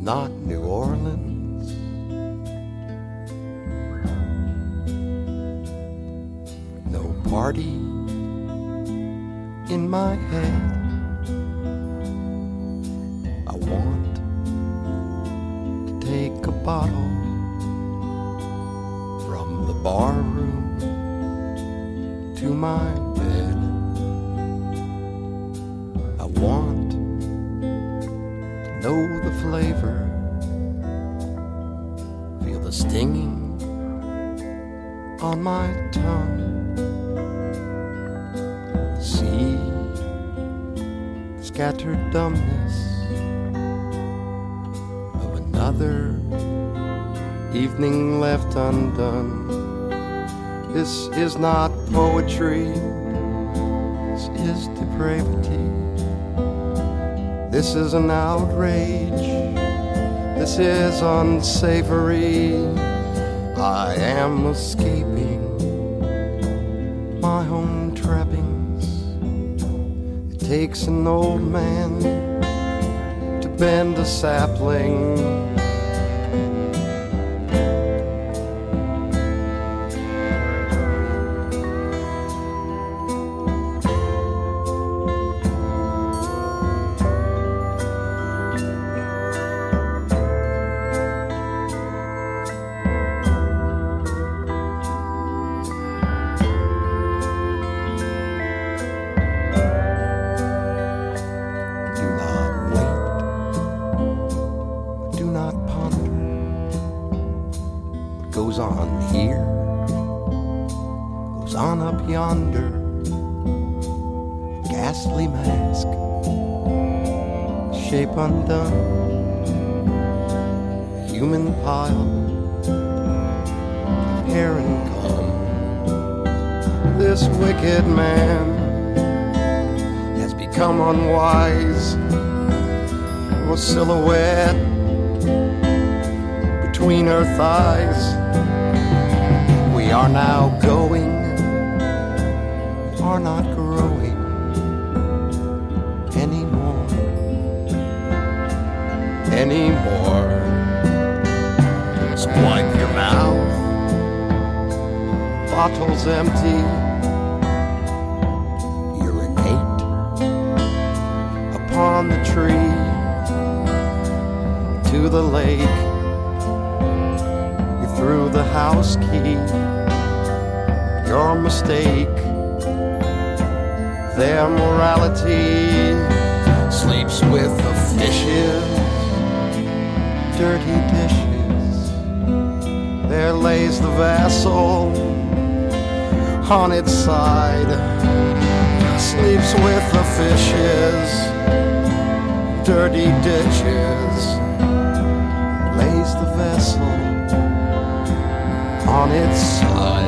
not New Orleans. No party in my head. I want to take a bottle from the bar room to my bed. I want know the flavor, feel the stinging on my tongue. See scattered dumbness of another evening left undone. This is not poetry, this is depravity. This is an outrage, this is unsavory. I am escaping my own trappings. It takes an old man to bend a sapling. Goes on here goes on up yonder. Ghastly mask, shape undone. Human pile, hair and comb. This wicked man has become unwise. A silhouette between her thighs. We are now going, are not growing anymore. Anymore. So wipe your mouth. Bottles empty. Urinate upon the tree to the lake. House key, your mistake. Their morality sleeps with the fishes, dirty dishes. There lays the vessel on its side, sleeps with the fishes dirty ditches on its side.